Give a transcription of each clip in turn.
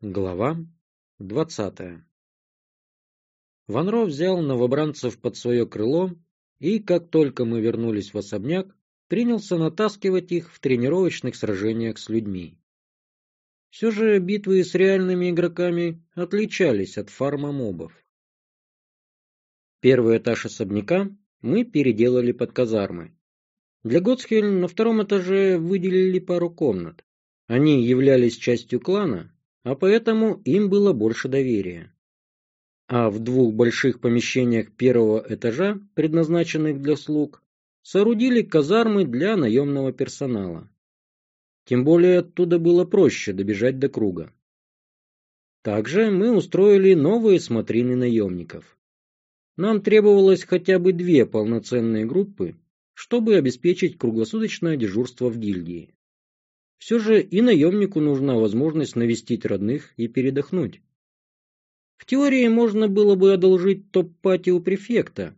Глава двадцатая Ванро взял новобранцев под свое крыло и, как только мы вернулись в особняк, принялся натаскивать их в тренировочных сражениях с людьми. Все же битвы с реальными игроками отличались от фарма мобов. Первый этаж особняка мы переделали под казармы. Для Готсхель на втором этаже выделили пару комнат. Они являлись частью клана, а поэтому им было больше доверия. А в двух больших помещениях первого этажа, предназначенных для слуг, соорудили казармы для наемного персонала. Тем более оттуда было проще добежать до круга. Также мы устроили новые смотрины наемников. Нам требовалось хотя бы две полноценные группы, чтобы обеспечить круглосуточное дежурство в гильдии. Все же и наемнику нужна возможность навестить родных и передохнуть. В теории можно было бы одолжить топ-пати у префекта,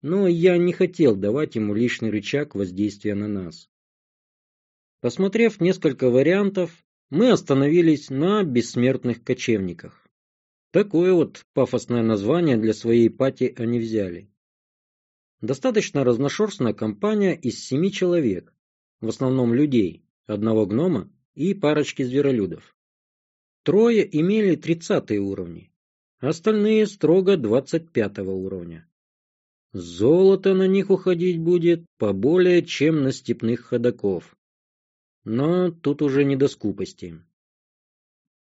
но я не хотел давать ему лишний рычаг воздействия на нас. Посмотрев несколько вариантов, мы остановились на бессмертных кочевниках. Такое вот пафосное название для своей пати они взяли. Достаточно разношерстная компания из семи человек, в основном людей, одного гнома и парочки зверолюдов. Трое имели тридцатые уровни, остальные строго двадцать пятого уровня. Золото на них уходить будет поболее, чем на степных ходаков. Но тут уже не до скупости.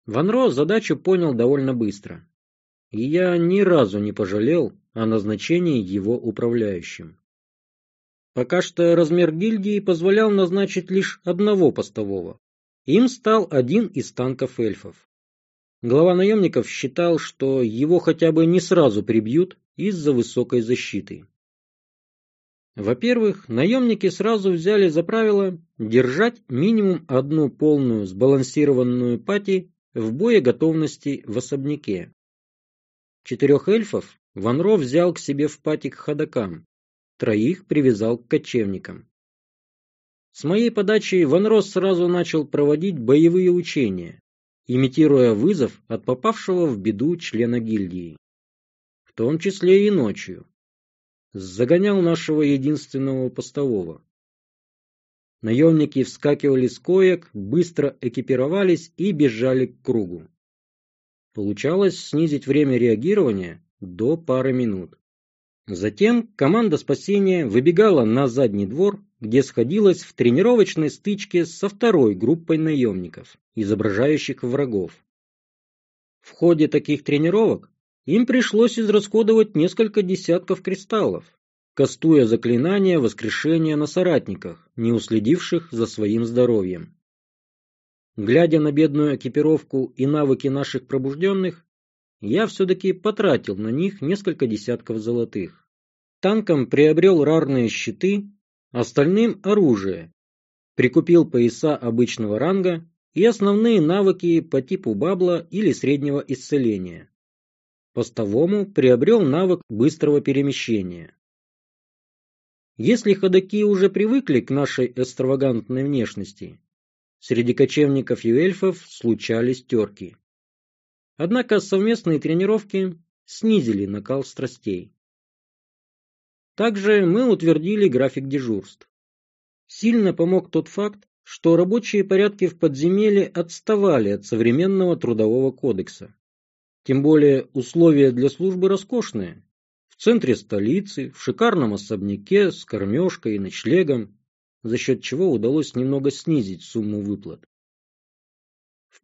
Ванро задачу понял довольно быстро, и я ни разу не пожалел о назначении его управляющим. Пока что размер гильдии позволял назначить лишь одного постового. Им стал один из танков эльфов. Глава наемников считал, что его хотя бы не сразу прибьют из-за высокой защиты. Во-первых, наемники сразу взяли за правило держать минимум одну полную сбалансированную пати в боеготовности в особняке. Четырех эльфов Ванро взял к себе в пати к ходокам, троих привязал к кочевникам. С моей подачи Ван Рос сразу начал проводить боевые учения, имитируя вызов от попавшего в беду члена гильдии. В том числе и ночью. Загонял нашего единственного постового. Наемники вскакивали с коек, быстро экипировались и бежали к кругу. Получалось снизить время реагирования до пары минут. Затем команда спасения выбегала на задний двор, где сходилась в тренировочной стычке со второй группой наемников, изображающих врагов. В ходе таких тренировок им пришлось израсходовать несколько десятков кристаллов, кастуя заклинания воскрешения на соратниках, не уследивших за своим здоровьем. Глядя на бедную экипировку и навыки наших пробужденных, я все-таки потратил на них несколько десятков золотых. Танкам приобрел рарные щиты, остальным оружие, прикупил пояса обычного ранга и основные навыки по типу бабла или среднего исцеления. Постовому приобрел навык быстрого перемещения. Если ходаки уже привыкли к нашей экстравагантной внешности, среди кочевников и эльфов случались терки. Однако совместные тренировки снизили накал страстей. Также мы утвердили график дежурств. Сильно помог тот факт, что рабочие порядки в подземелье отставали от современного трудового кодекса. Тем более условия для службы роскошные. В центре столицы, в шикарном особняке с кормежкой и ночлегом, за счет чего удалось немного снизить сумму выплат.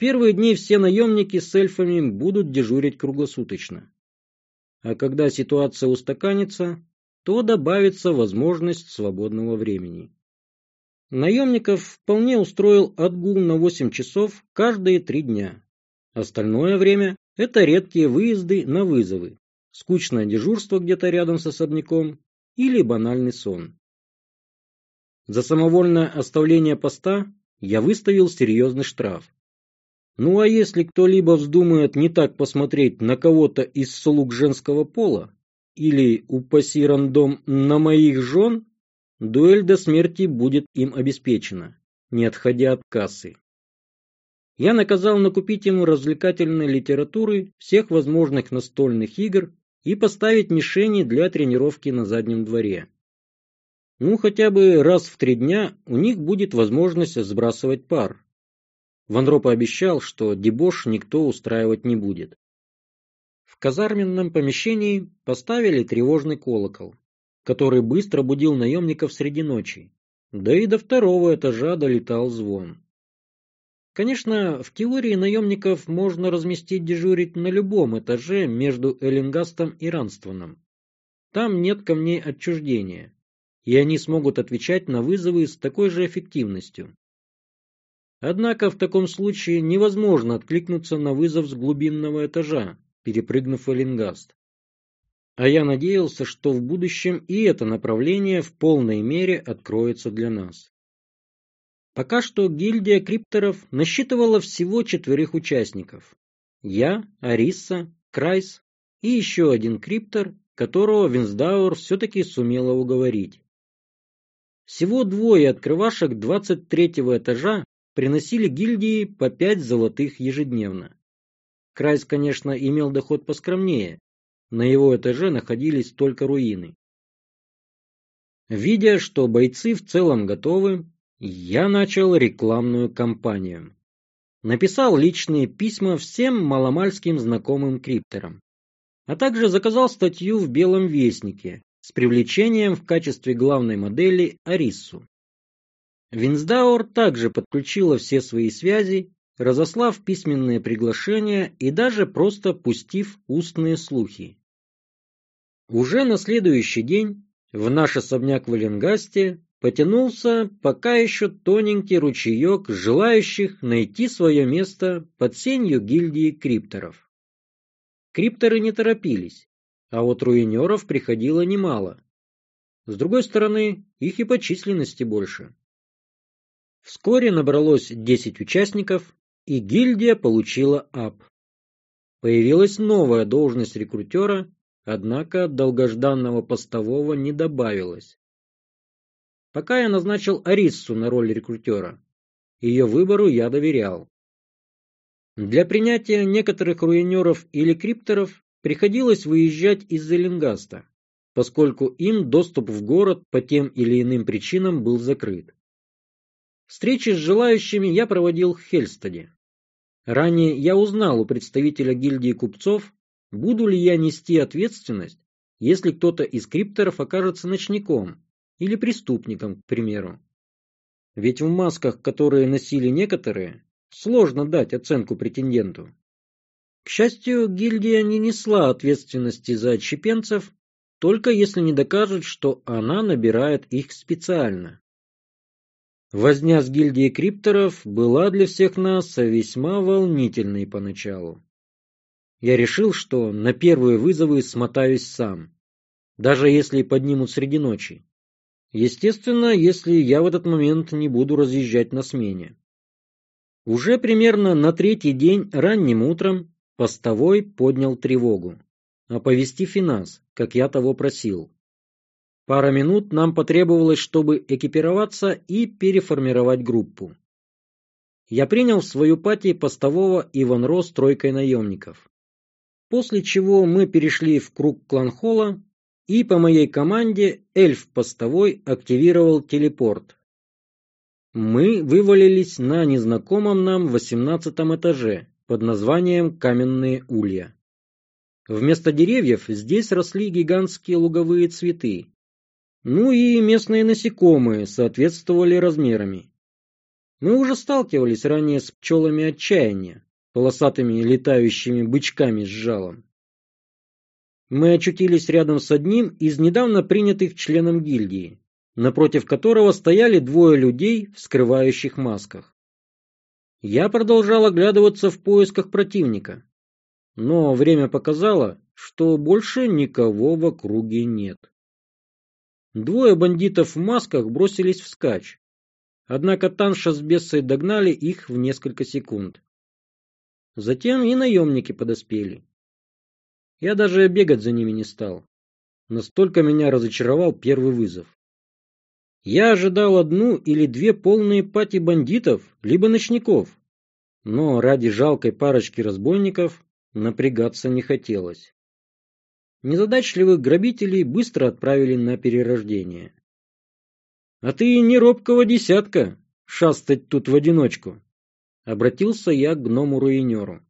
Первые дни все наемники с эльфами будут дежурить круглосуточно. А когда ситуация устаканится, то добавится возможность свободного времени. Наемников вполне устроил отгул на 8 часов каждые три дня. Остальное время – это редкие выезды на вызовы, скучное дежурство где-то рядом с особняком или банальный сон. За самовольное оставление поста я выставил серьезный штраф ну а если кто-либо вздумает не так посмотреть на кого-то из слуг женского пола, или, упаси рандом, на моих жен, дуэль до смерти будет им обеспечена, не отходя от кассы. я наказал накупить ему развлекательной литературы всех возможных настольных игр и поставить мишени для тренировки на заднем дворе. Ну, хотя бы раз в три дня у них будет возможность сбрасывать пар. Ванро пообещал, что дебош никто устраивать не будет. В казарменном помещении поставили тревожный колокол, который быстро будил наемников среди ночи, да и до второго этажа долетал звон. Конечно, в теории наемников можно разместить дежурить на любом этаже между Эллингастом и Ранствоном. Там нет камней отчуждения, и они смогут отвечать на вызовы с такой же эффективностью. Однако в таком случае невозможно откликнуться на вызов с глубинного этажа, перепрыгнув Эллингаст. А я надеялся, что в будущем и это направление в полной мере откроется для нас. Пока что гильдия крипторов насчитывала всего четверых участников. Я, Ариса, Крайс и еще один криптор, которого Винсдауэр все-таки сумела уговорить. Всего двое открывашек 23 этажа приносили гильдии по пять золотых ежедневно. Крайс, конечно, имел доход поскромнее. На его этаже находились только руины. Видя, что бойцы в целом готовы, я начал рекламную кампанию. Написал личные письма всем маломальским знакомым крипторам, а также заказал статью в Белом Вестнике, с привлечением в качестве главной модели Ариссу. Винсдаур также подключила все свои связи, разослав письменные приглашения и даже просто пустив устные слухи. Уже на следующий день в наш особняк в Эленгасте потянулся пока еще тоненький ручеек желающих найти свое место под сенью гильдии крипторов. Крипторы не торопились, а вот руинеров приходило немало. С другой стороны, их и по численности больше. Вскоре набралось 10 участников, и гильдия получила ап. Появилась новая должность рекрутера, однако долгожданного постового не добавилось. Пока я назначил Ариссу на роль рекрутера. Ее выбору я доверял. Для принятия некоторых руинеров или крипторов приходилось выезжать из Зеленгаста, поскольку им доступ в город по тем или иным причинам был закрыт. Встречи с желающими я проводил в Хельстаде. Ранее я узнал у представителя гильдии купцов, буду ли я нести ответственность, если кто-то из крипторов окажется ночником или преступником, к примеру. Ведь в масках, которые носили некоторые, сложно дать оценку претенденту. К счастью, гильдия не несла ответственности за отщепенцев, только если не докажут, что она набирает их специально. Возня с гильдией крипторов была для всех нас весьма волнительной поначалу. Я решил, что на первые вызовы смотаюсь сам, даже если поднимут среди ночи. Естественно, если я в этот момент не буду разъезжать на смене. Уже примерно на третий день ранним утром Постовой поднял тревогу. Оповестив и нас, как я того просил. Пара минут нам потребовалось, чтобы экипироваться и переформировать группу. Я принял в свою пати постового Иван Рос тройкой наемников. После чего мы перешли в круг кланхола, и по моей команде эльф постовой активировал телепорт. Мы вывалились на незнакомом нам восемнадцатом этаже, под названием Каменные улья. Вместо деревьев здесь росли гигантские луговые цветы. Ну и местные насекомые соответствовали размерами. Мы уже сталкивались ранее с пчелами отчаяния, полосатыми летающими бычками с жалом. Мы очутились рядом с одним из недавно принятых членом гильдии, напротив которого стояли двое людей в скрывающих масках. Я продолжал оглядываться в поисках противника, но время показало, что больше никого в округе нет. Двое бандитов в масках бросились вскачь, однако Танша с Бессой догнали их в несколько секунд. Затем и наемники подоспели. Я даже бегать за ними не стал. Настолько меня разочаровал первый вызов. Я ожидал одну или две полные пати бандитов, либо ночников. но ради жалкой парочки разбойников напрягаться не хотелось. Незадачливых грабителей быстро отправили на перерождение. «А ты не робкого десятка, шастать тут в одиночку», — обратился я к гному-руинеру.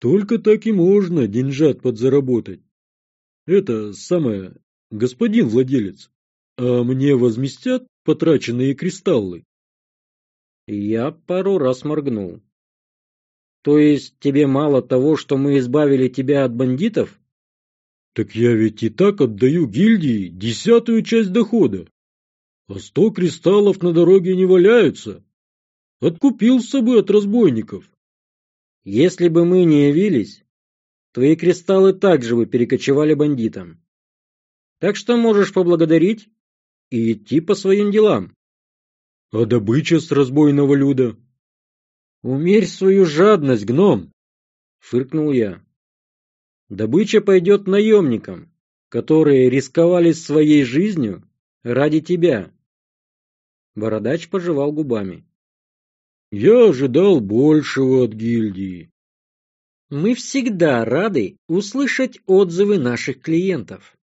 «Только так и можно деньжат подзаработать. Это самое, господин владелец, а мне возместят потраченные кристаллы?» Я пару раз моргнул. «То есть тебе мало того, что мы избавили тебя от бандитов?» Так я ведь и так отдаю гильдии десятую часть дохода. А сто кристаллов на дороге не валяются. Откупился бы от разбойников. Если бы мы не явились, твои кристаллы также бы перекочевали бандитам. Так что можешь поблагодарить и идти по своим делам. А добыча с разбойного люда? Умерь свою жадность, гном, фыркнул я. Добыча пойдет наемникам, которые рисковали своей жизнью ради тебя. Бородач пожевал губами. Я ожидал большего от гильдии. Мы всегда рады услышать отзывы наших клиентов.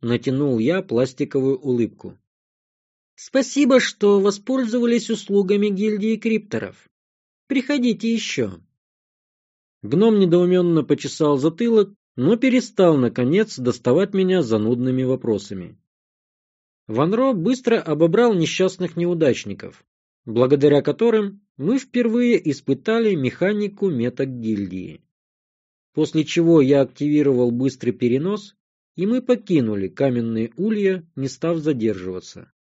Натянул я пластиковую улыбку. Спасибо, что воспользовались услугами гильдии крипторов. Приходите еще. Гном недоуменно почесал затылок, но перестал, наконец, доставать меня занудными вопросами. Ванро быстро обобрал несчастных неудачников, благодаря которым мы впервые испытали механику меток гильдии. После чего я активировал быстрый перенос, и мы покинули каменные улья, не став задерживаться.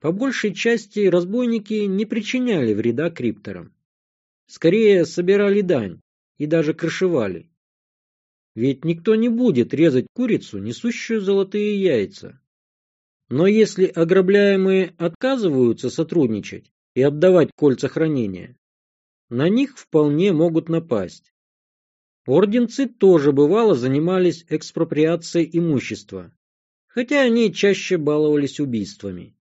По большей части разбойники не причиняли вреда крипторам. Скорее собирали дань и даже крышевали. Ведь никто не будет резать курицу, несущую золотые яйца. Но если ограбляемые отказываются сотрудничать и отдавать кольца хранения, на них вполне могут напасть. Орденцы тоже бывало занимались экспроприацией имущества, хотя они чаще баловались убийствами.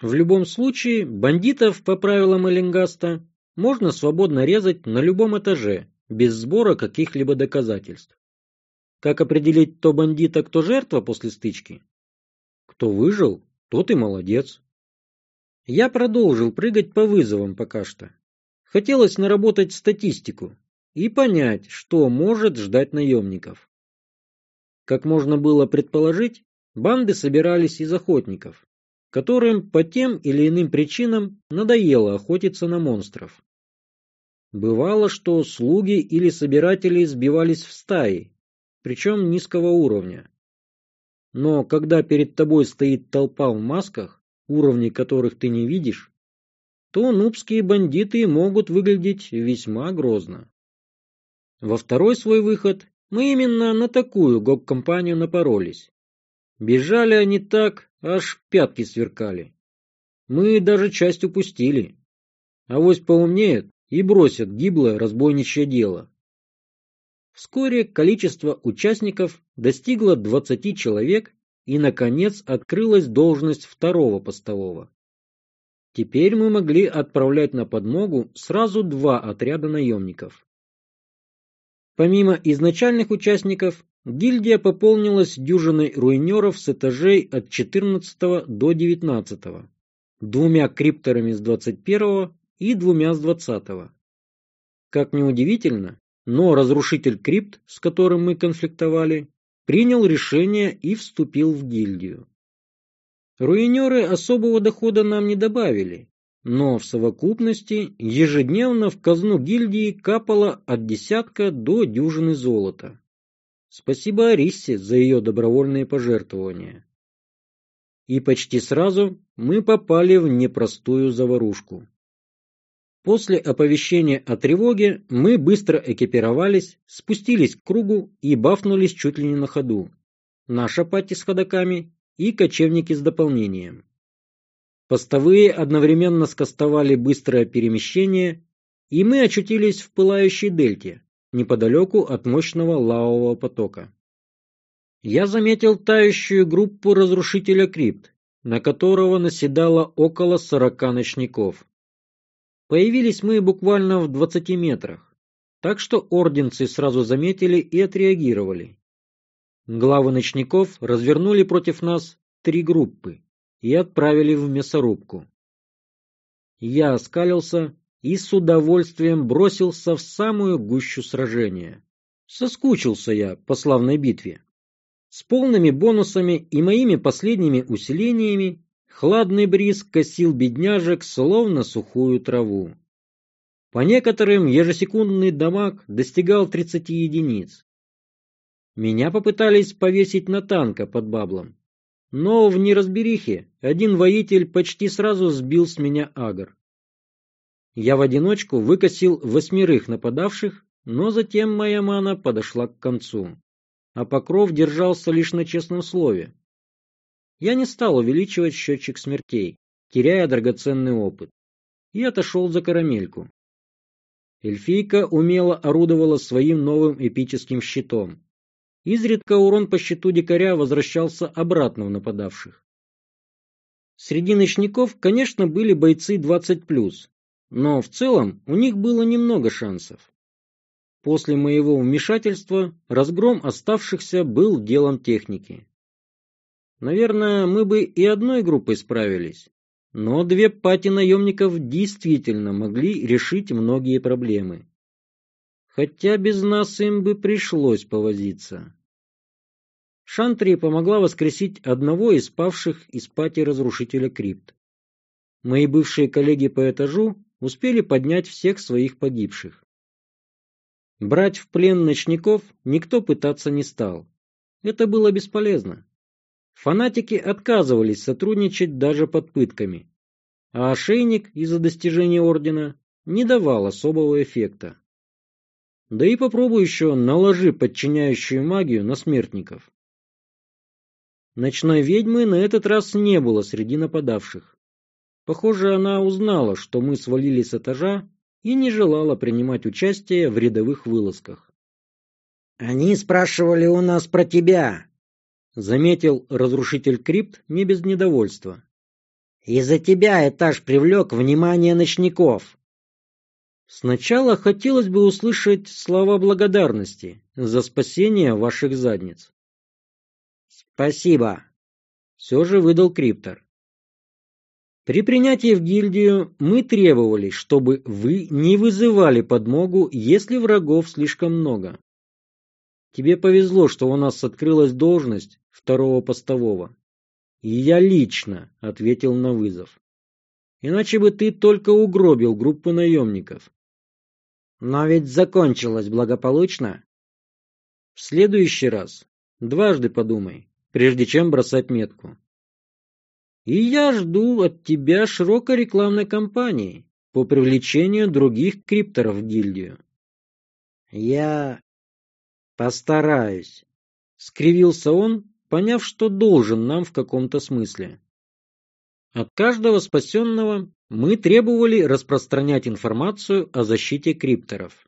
В любом случае, бандитов, по правилам Эллингаста, можно свободно резать на любом этаже, без сбора каких-либо доказательств. Как определить, кто бандит, а кто жертва после стычки? Кто выжил, тот и молодец. Я продолжил прыгать по вызовам пока что. Хотелось наработать статистику и понять, что может ждать наемников. Как можно было предположить, банды собирались из охотников, которым по тем или иным причинам надоело охотиться на монстров. Бывало, что слуги или собиратели сбивались в стаи, причем низкого уровня. Но когда перед тобой стоит толпа в масках, уровни которых ты не видишь, то нубские бандиты могут выглядеть весьма грозно. Во второй свой выход мы именно на такую гок-компанию напоролись. Бежали они так, аж пятки сверкали. Мы даже часть упустили. А вось поумнеют, и бросят гиблое разбойничье дело. Вскоре количество участников достигло 20 человек и, наконец, открылась должность второго постового. Теперь мы могли отправлять на подмогу сразу два отряда наемников. Помимо изначальных участников, гильдия пополнилась дюжиной руинеров с этажей от 14 до 19, двумя крипторами с 21 и двумя с двадцатого. Как ни удивительно, но разрушитель крипт, с которым мы конфликтовали, принял решение и вступил в гильдию. Руинеры особого дохода нам не добавили, но в совокупности ежедневно в казну гильдии капало от десятка до дюжины золота. Спасибо Ариссе за ее добровольные пожертвования. И почти сразу мы попали в непростую заварушку. После оповещения о тревоге мы быстро экипировались, спустились к кругу и бафнулись чуть ли не на ходу. Наша пати с ходоками и кочевники с дополнением. Постовые одновременно скостовали быстрое перемещение, и мы очутились в пылающей дельте, неподалеку от мощного лавового потока. Я заметил тающую группу разрушителя крипт, на которого наседало около сорока ночников. Появились мы буквально в двадцати метрах, так что орденцы сразу заметили и отреагировали. Главы ночников развернули против нас три группы и отправили в мясорубку. Я оскалился и с удовольствием бросился в самую гущу сражения. Соскучился я по славной битве. С полными бонусами и моими последними усилениями Хладный бриз косил бедняжек, словно сухую траву. По некоторым ежесекундный дамаг достигал 30 единиц. Меня попытались повесить на танка под баблом. Но в неразберихе один воитель почти сразу сбил с меня агр. Я в одиночку выкосил восьмерых нападавших, но затем моя мана подошла к концу. А покров держался лишь на честном слове. Я не стал увеличивать счетчик смертей, теряя драгоценный опыт, и отошел за карамельку. Эльфийка умело орудовала своим новым эпическим щитом. Изредка урон по щиту дикаря возвращался обратно в нападавших. Среди ночников, конечно, были бойцы 20+, но в целом у них было немного шансов. После моего вмешательства разгром оставшихся был делом техники. Наверное, мы бы и одной группой справились. Но две пати наемников действительно могли решить многие проблемы. Хотя без нас им бы пришлось повозиться. Шантри помогла воскресить одного из павших из пати разрушителя крипт. Мои бывшие коллеги по этажу успели поднять всех своих погибших. Брать в плен ночников никто пытаться не стал. Это было бесполезно. Фанатики отказывались сотрудничать даже под пытками, а ошейник из-за достижения ордена не давал особого эффекта. Да и попробуй еще наложи подчиняющую магию на смертников. Ночной ведьмы на этот раз не было среди нападавших. Похоже, она узнала, что мы свалили с этажа и не желала принимать участие в рядовых вылазках. «Они спрашивали у нас про тебя», заметил разрушитель крипт не без недовольства. Из-за тебя этаж привлек внимание ночников. Сначала хотелось бы услышать слова благодарности за спасение ваших задниц. Спасибо. Все же выдал криптор. При принятии в гильдию мы требовали, чтобы вы не вызывали подмогу, если врагов слишком много. Тебе повезло, что у нас открылась должность второго постового. Я лично ответил на вызов. Иначе бы ты только угробил группу наемников. Но ведь закончилось благополучно. В следующий раз дважды подумай, прежде чем бросать метку. И я жду от тебя широкой рекламной кампании по привлечению других крипторов в гильдию. Я постараюсь. Скривился он, поняв, что должен нам в каком-то смысле. От каждого спасенного мы требовали распространять информацию о защите крипторов.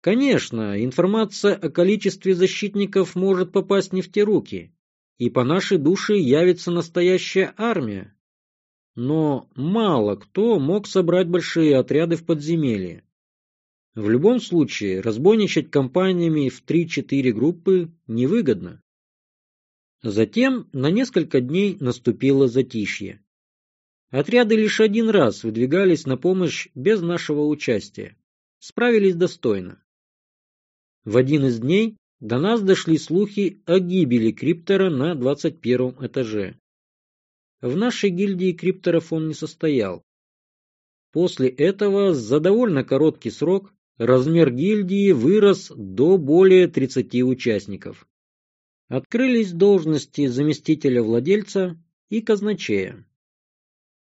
Конечно, информация о количестве защитников может попасть не в те руки, и по нашей душе явится настоящая армия. Но мало кто мог собрать большие отряды в подземелье. В любом случае, разбойничать компаниями в 3-4 группы невыгодно. Затем на несколько дней наступило затишье. Отряды лишь один раз выдвигались на помощь без нашего участия. Справились достойно. В один из дней до нас дошли слухи о гибели криптора на 21 этаже. В нашей гильдии крипторов он не состоял. После этого за довольно короткий срок размер гильдии вырос до более 30 участников. Открылись должности заместителя владельца и казначея.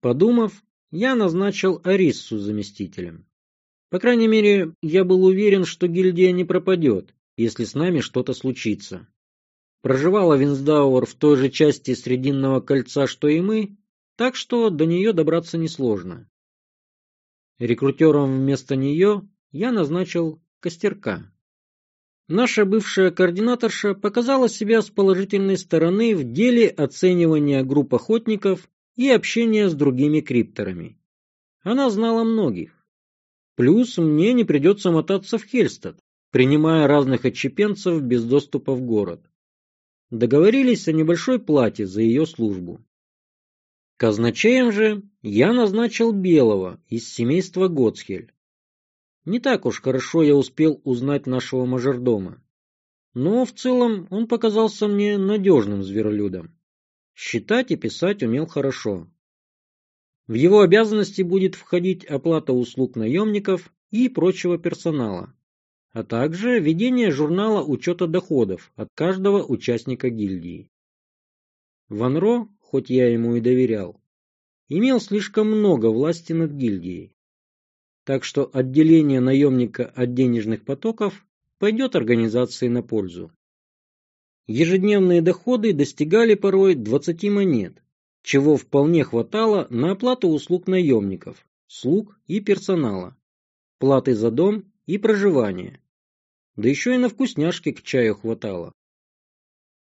Подумав, я назначил Ариссу заместителем. По крайней мере, я был уверен, что гильдия не пропадет, если с нами что-то случится. Проживала Винсдауэр в той же части Срединного кольца, что и мы, так что до нее добраться несложно. Рекрутером вместо нее я назначил Костерка. Наша бывшая координаторша показала себя с положительной стороны в деле оценивания групп охотников и общения с другими крипторами. Она знала многих. Плюс мне не придется мотаться в Хельстад, принимая разных отчепенцев без доступа в город. Договорились о небольшой плате за ее службу. Казначеем же я назначил Белого из семейства Гоцхель. Не так уж хорошо я успел узнать нашего мажордома. Но в целом он показался мне надежным зверолюдом. Считать и писать умел хорошо. В его обязанности будет входить оплата услуг наемников и прочего персонала, а также ведение журнала учета доходов от каждого участника гильдии. Ванро, хоть я ему и доверял, имел слишком много власти над гильдией. Так что отделение наемника от денежных потоков пойдет организации на пользу. Ежедневные доходы достигали порой 20 монет, чего вполне хватало на оплату услуг наемников, слуг и персонала, платы за дом и проживание. Да еще и на вкусняшки к чаю хватало.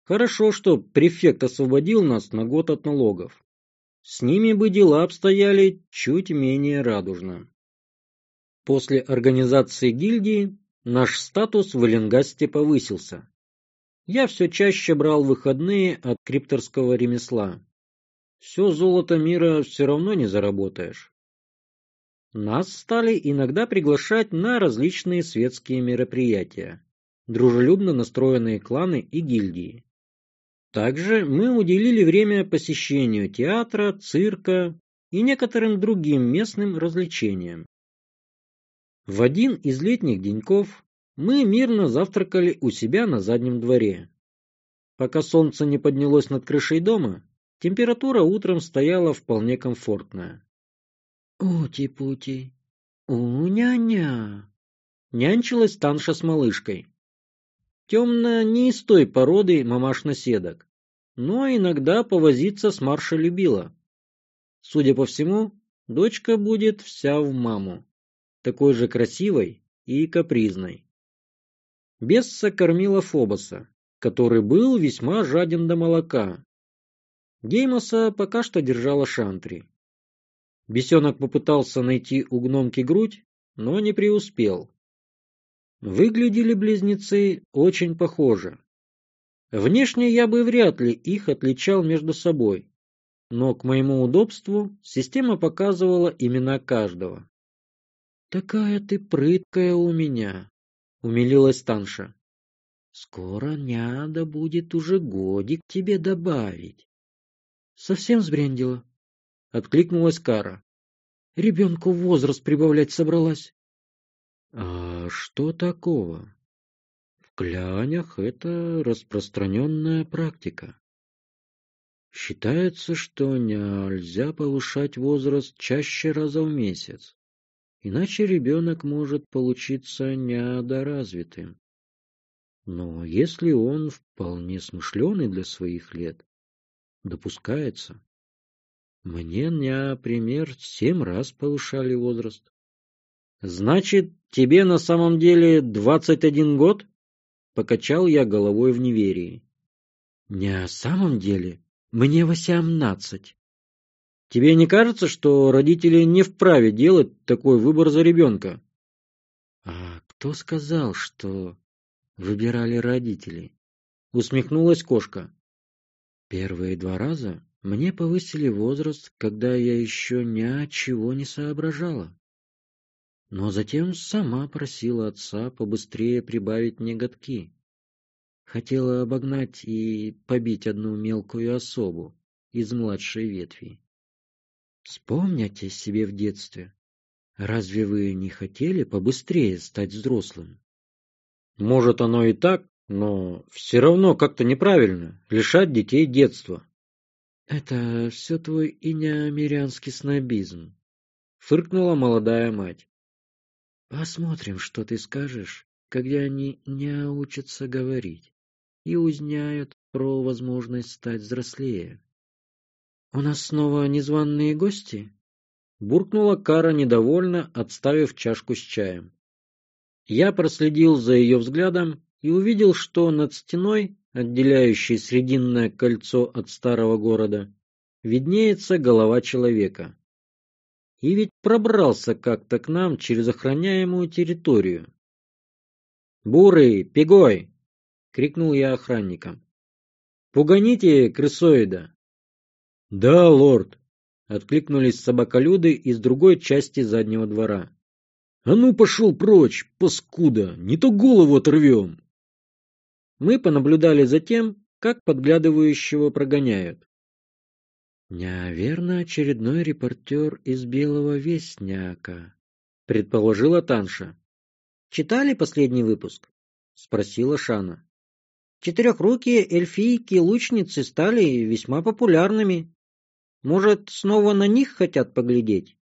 Хорошо, что префект освободил нас на год от налогов. С ними бы дела обстояли чуть менее радужно. После организации гильдии наш статус в Эленгасте повысился. Я все чаще брал выходные от крипторского ремесла. Все золото мира все равно не заработаешь. Нас стали иногда приглашать на различные светские мероприятия, дружелюбно настроенные кланы и гильдии. Также мы уделили время посещению театра, цирка и некоторым другим местным развлечениям. В один из летних деньков мы мирно завтракали у себя на заднем дворе. Пока солнце не поднялось над крышей дома, Температура утром стояла вполне комфортная. «Ути-пути! У-ня-ня!» Нянчилась Танша с малышкой. Темная не из той породы мамаш-наседок, но иногда повозиться с Маршей любила. Судя по всему, дочка будет вся в маму, такой же красивой и капризной. Бесса кормила Фобоса, который был весьма жаден до молока Деймоса пока что держала Шантри. Бесенок попытался найти у гномки грудь, но не преуспел. Выглядели близнецы очень похоже. Внешне я бы вряд ли их отличал между собой, но к моему удобству система показывала имена каждого. «Такая ты прыткая у меня», — умилилась Танша. «Скоро надо будет уже годик тебе добавить». Совсем сбрендила? Откликнулась Кара. Ребенку возраст прибавлять собралась. А что такого? В клянях это распространенная практика. Считается, что нельзя повышать возраст чаще раза в месяц, иначе ребенок может получиться недоразвитым. Но если он вполне смышленый для своих лет, допускается. Мне, например, семь раз повышали возраст. Значит, тебе на самом деле двадцать один год? Покачал я головой в неверии. Не на самом деле, мне восемнадцать. Тебе не кажется, что родители не вправе делать такой выбор за ребенка? А кто сказал, что выбирали родители? Усмехнулась кошка. Первые два раза мне повысили возраст, когда я еще ни чего не соображала. Но затем сама просила отца побыстрее прибавить мне годки. Хотела обогнать и побить одну мелкую особу из младшей ветви. Вспомните себе в детстве. Разве вы не хотели побыстрее стать взрослым? Может, оно и так, но все равно как-то неправильно лишать детей детства. Это все твой инеамерянский снобизм, фыркнула молодая мать. Посмотрим, что ты скажешь, когда они не научатся говорить и узнают про возможность стать взрослее. У нас снова незваные гости? Буркнула Кара недовольно, отставив чашку с чаем. Я проследил за ее взглядом и увидел, что над стеной, отделяющей срединное кольцо от старого города, виднеется голова человека. И ведь пробрался как-то к нам через охраняемую территорию. «Бурый, пегой!» — крикнул я охранникам. «Пуганите крысоида!» «Да, лорд!» — откликнулись собаколюды из другой части заднего двора. «А ну пошел прочь, паскуда! Не то голову оторвем!» Мы понаблюдали за тем, как подглядывающего прогоняют. «Наверное, очередной репортер из Белого Вестняка», — предположила Танша. «Читали последний выпуск?» — спросила Шана. «Четырехрукие эльфийки-лучницы стали весьма популярными. Может, снова на них хотят поглядеть?»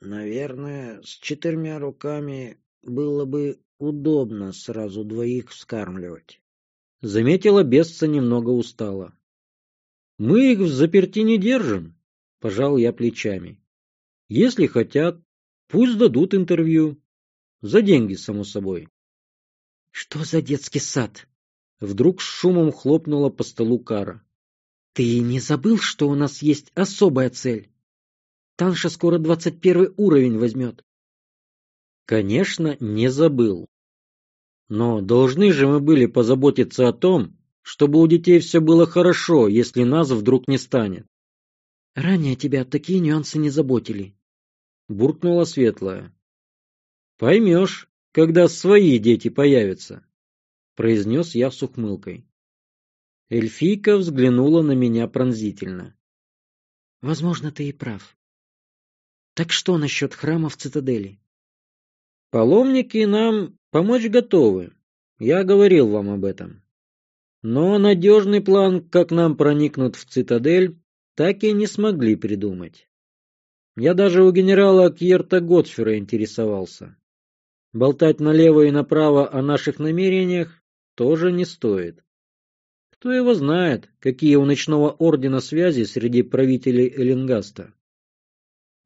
«Наверное, с четырьмя руками было бы удобно сразу двоих вскармливать», — заметила Бесса немного устала. Мы их в заперти не держим, пожал я плечами. Если хотят, пусть дадут интервью. За деньги, само собой. Что за детский сад? Вдруг с шумом хлопнула по столу Кара. Ты не забыл, что у нас есть особая цель? Танша скоро двадцать первый уровень возьмет. Конечно, не забыл. Но должны же мы были позаботиться о том, чтобы у детей все было хорошо, если нас вдруг не станет. Ранее тебя такие нюансы не заботили. Буркнула светлая. Поймешь, когда свои дети появятся, произнес я с ухмылкой. Эльфийка взглянула на меня пронзительно. Возможно, ты и прав. Так что насчет храма в цитадели? Паломники нам помочь готовы. Я говорил вам об этом. Но надежный план, как нам проникнуть в цитадель, так и не смогли придумать. Я даже у генерала Кьерта Готфера интересовался. Болтать налево и направо о наших намерениях тоже не стоит. Кто его знает, какие у ночного ордена связи среди правителей Эллингаста.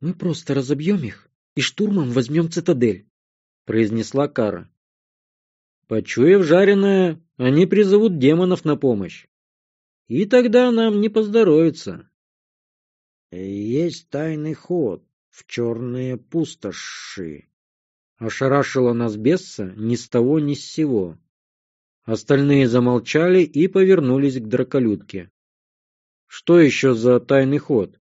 «Мы просто разобьем их и штурмом возьмем цитадель», — произнесла Кара. Почуяв жареное, они призовут демонов на помощь. И тогда нам не поздоровится. Есть тайный ход в черные пустоши. Ошарашила нас бесса ни с того ни с сего. Остальные замолчали и повернулись к драколюдке. Что еще за тайный ход?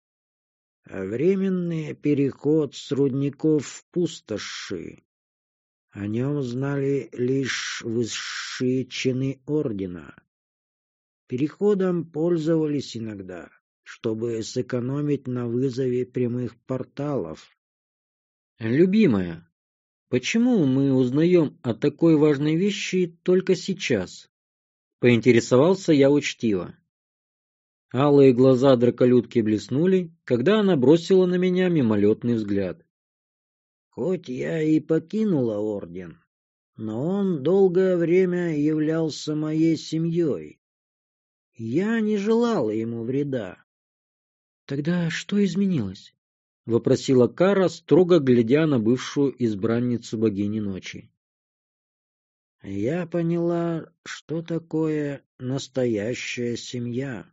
Временный переход с рудников в пустоши. О нем знали лишь высшие чины ордена. Переходом пользовались иногда, чтобы сэкономить на вызове прямых порталов. «Любимая, почему мы узнаем о такой важной вещи только сейчас?» Поинтересовался я учтиво. Алые глаза драколюдки блеснули, когда она бросила на меня мимолетный взгляд. Хоть я и покинула орден, но он долгое время являлся моей семьей. Я не желала ему вреда. — Тогда что изменилось? — вопросила Кара, строго глядя на бывшую избранницу богини ночи. Я поняла, что такое настоящая семья.